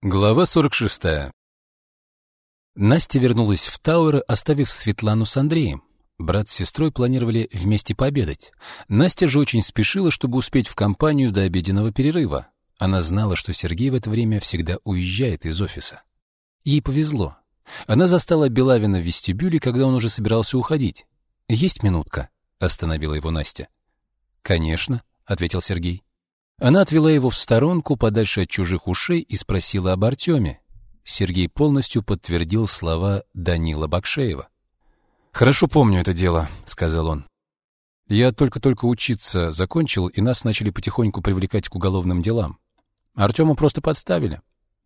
Глава 46. Настя вернулась в Тауэр, оставив Светлану с Андреем. Брат с сестрой планировали вместе пообедать. Настя же очень спешила, чтобы успеть в компанию до обеденного перерыва. Она знала, что Сергей в это время всегда уезжает из офиса. Ей повезло. Она застала Белавина в вестибюле, когда он уже собирался уходить. «Есть минутка?» — остановила его Настя. «Конечно», — ответил Сергей. Она отвела его в сторонку, подальше от чужих ушей, и спросила об Артеме. Сергей полностью подтвердил слова Данила Бакшеева. «Хорошо помню это дело», — сказал он. «Я только-только учиться закончил, и нас начали потихоньку привлекать к уголовным делам. Артема просто подставили.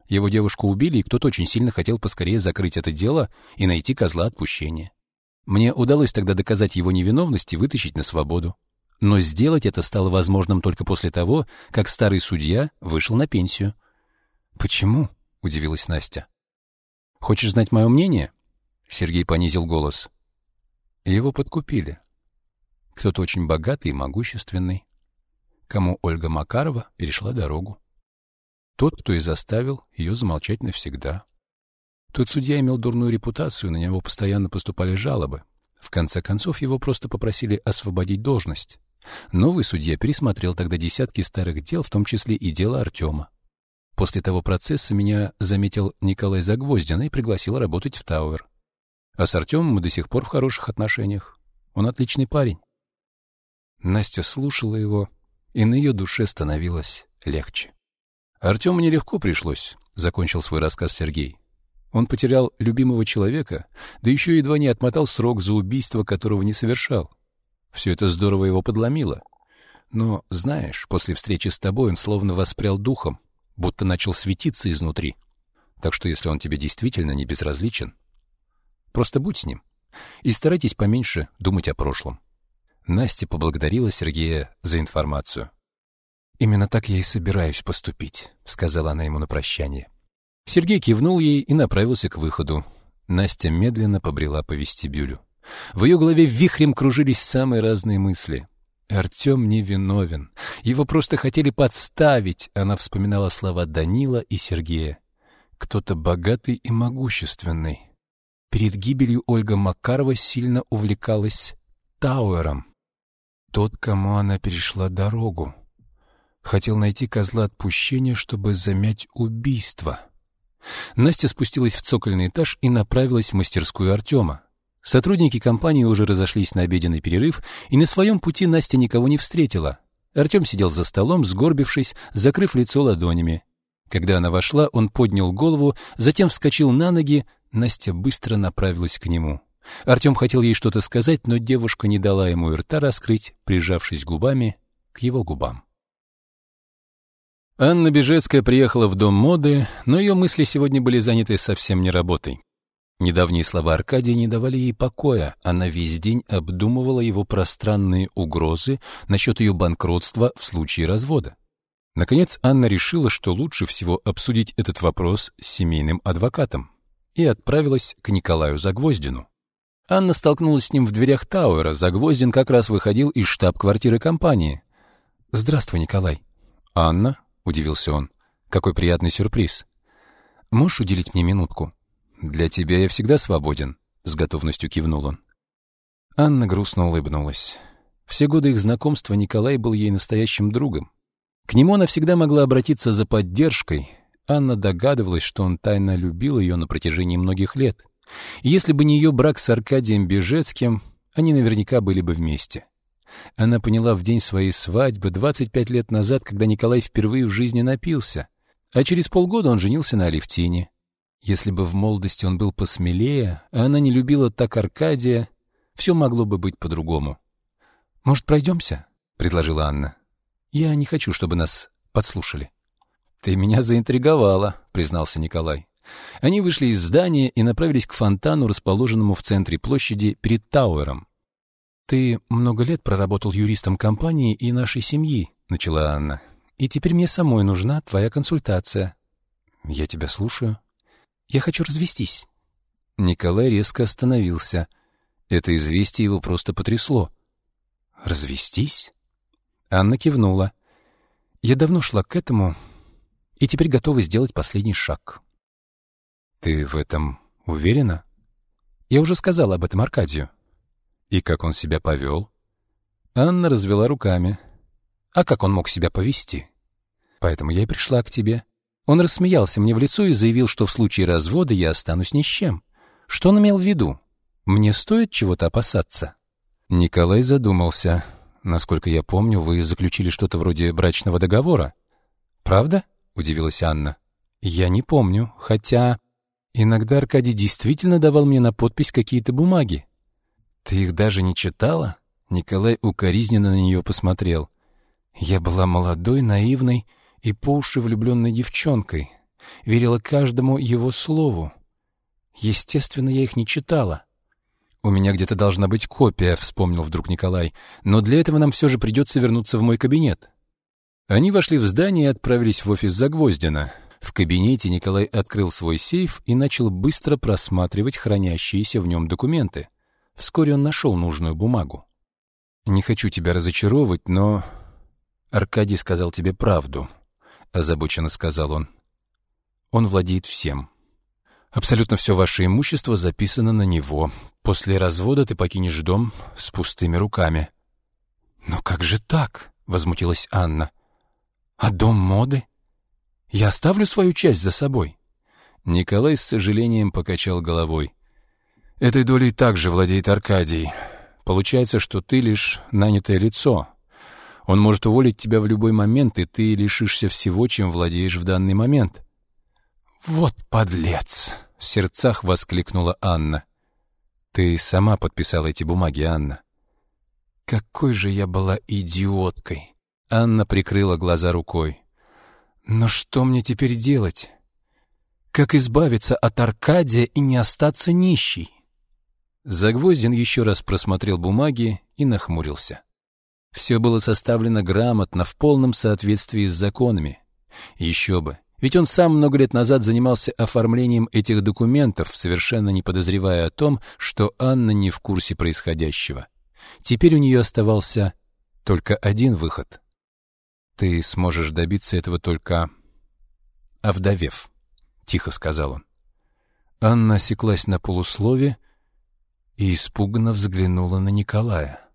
Его девушку убили, и кто-то очень сильно хотел поскорее закрыть это дело и найти козла отпущения. Мне удалось тогда доказать его невиновность и вытащить на свободу. Но сделать это стало возможным только после того, как старый судья вышел на пенсию. «Почему?» — удивилась Настя. «Хочешь знать мое мнение?» Сергей понизил голос. Его подкупили. Кто-то очень богатый и могущественный, кому Ольга Макарова перешла дорогу. Тот, кто и заставил ее замолчать навсегда. Тот судья имел дурную репутацию, на него постоянно поступали жалобы. В конце концов, его просто попросили освободить должность. Новый судья пересмотрел тогда десятки старых дел, в том числе и дело Артема. После того процесса меня заметил Николай Загвоздин и пригласил работать в Тауэр. А с Артемом мы до сих пор в хороших отношениях. Он отличный парень. Настя слушала его, и на ее душе становилось легче. Артему нелегко пришлось, — закончил свой рассказ Сергей. Он потерял любимого человека, да еще едва не отмотал срок за убийство, которого не совершал. Все это здорово его подломило. Но, знаешь, после встречи с тобой он словно воспрял духом, будто начал светиться изнутри. Так что если он тебе действительно не безразличен, просто будь с ним и старайтесь поменьше думать о прошлом. Настя поблагодарила Сергея за информацию. «Именно так я и собираюсь поступить», — сказала она ему на прощание. Сергей кивнул ей и направился к выходу. Настя медленно побрела по вестибюлю. В ее голове вихрем кружились самые разные мысли. Артем не виновен. Его просто хотели подставить. Она вспоминала слова Данила и Сергея. Кто-то богатый и могущественный. Перед гибелью Ольга Макарова сильно увлекалась Тауэром. Тот, кому она перешла дорогу. Хотел найти козла отпущения, чтобы замять убийство. Настя спустилась в цокольный этаж и направилась в мастерскую Артема. Сотрудники компании уже разошлись на обеденный перерыв, и на своем пути Настя никого не встретила. Артем сидел за столом, сгорбившись, закрыв лицо ладонями. Когда она вошла, он поднял голову, затем вскочил на ноги, Настя быстро направилась к нему. Артем хотел ей что-то сказать, но девушка не дала ему и рта раскрыть, прижавшись губами к его губам. Анна Бежецкая приехала в дом моды, но ее мысли сегодня были заняты совсем не работой. Недавние слова Аркадия не давали ей покоя, она весь день обдумывала его пространные угрозы насчет ее банкротства в случае развода. Наконец Анна решила, что лучше всего обсудить этот вопрос с семейным адвокатом, и отправилась к Николаю Загвоздину. Анна столкнулась с ним в дверях Тауэра, Загвоздин как раз выходил из штаб-квартиры компании. «Здравствуй, Николай». «Анна?» — удивился он. «Какой приятный сюрприз». «Можешь уделить мне минутку?» «Для тебя я всегда свободен», — с готовностью кивнул он. Анна грустно улыбнулась. Все годы их знакомства Николай был ей настоящим другом. К нему она всегда могла обратиться за поддержкой. Анна догадывалась, что он тайно любил ее на протяжении многих лет. И если бы не ее брак с Аркадием Бежецким, они наверняка были бы вместе. Она поняла в день своей свадьбы, 25 лет назад, когда Николай впервые в жизни напился, а через полгода он женился на Алевтине. Если бы в молодости он был посмелее, а она не любила так Аркадия, все могло бы быть по-другому. «Может, пройдемся?» — предложила Анна. «Я не хочу, чтобы нас подслушали». «Ты меня заинтриговала», — признался Николай. Они вышли из здания и направились к фонтану, расположенному в центре площади перед Тауэром. «Ты много лет проработал юристом компании и нашей семьи», — начала Анна. «И теперь мне самой нужна твоя консультация». «Я тебя слушаю». Я хочу развестись». Николай резко остановился. Это известие его просто потрясло. «Развестись?» Анна кивнула. «Я давно шла к этому и теперь готова сделать последний шаг. Ты в этом уверена? Я уже сказала об этом Аркадию. И как он себя повел? Анна развела руками. А как он мог себя повести? Поэтому я и пришла к тебе. Он рассмеялся мне в лицо и заявил, что в случае развода я останусь ни с чем. Что он имел в виду? Мне стоит чего-то опасаться? Николай задумался. Насколько я помню, вы заключили что-то вроде брачного договора. Правда? удивилась Анна. Я не помню, хотя иногда Аркадий действительно давал мне на подпись какие-то бумаги. Ты их даже не читала? Николай укоризненно на нее посмотрел. Я была молодой, наивной и по уши влюбленной девчонкой, верила каждому его слову. Естественно, я их не читала. «У меня где-то должна быть копия», — вспомнил вдруг Николай, «но для этого нам все же придется вернуться в мой кабинет». Они вошли в здание и отправились в офис Загвоздина. В кабинете Николай открыл свой сейф и начал быстро просматривать хранящиеся в нем документы. Вскоре он нашел нужную бумагу. «Не хочу тебя разочаровывать, но Аркадий сказал тебе правду», — озабоченно сказал он. «Он владеет всем. Абсолютно все ваше имущество записано на него. После развода ты покинешь дом с пустыми руками». «Но как же так?» — возмутилась Анна. «А дом моды? Я оставлю свою часть за собой». Николай с сожалением покачал головой. «Этой долей также владеет Аркадий. Получается, что ты лишь нанятое лицо, он может уволить тебя в любой момент, и ты лишишься всего, чем владеешь в данный момент. Вот подлец, в сердцах воскликнула Анна. Ты сама подписала эти бумаги, Анна. Какой же я была идиоткой. Анна прикрыла глаза рукой. Но что мне теперь делать? Как избавиться от Аркадия и не остаться нищей? Загвоздин еще раз просмотрел бумаги и нахмурился. Все было составлено грамотно, в полном соответствии с законами. Еще бы, ведь он сам много лет назад занимался оформлением этих документов, совершенно не подозревая о том, что Анна не в курсе происходящего. Теперь у нее оставался только один выход. «Ты сможешь добиться этого только овдовев», — тихо сказал он. Анна осеклась на полуслове и испуганно взглянула на Николая.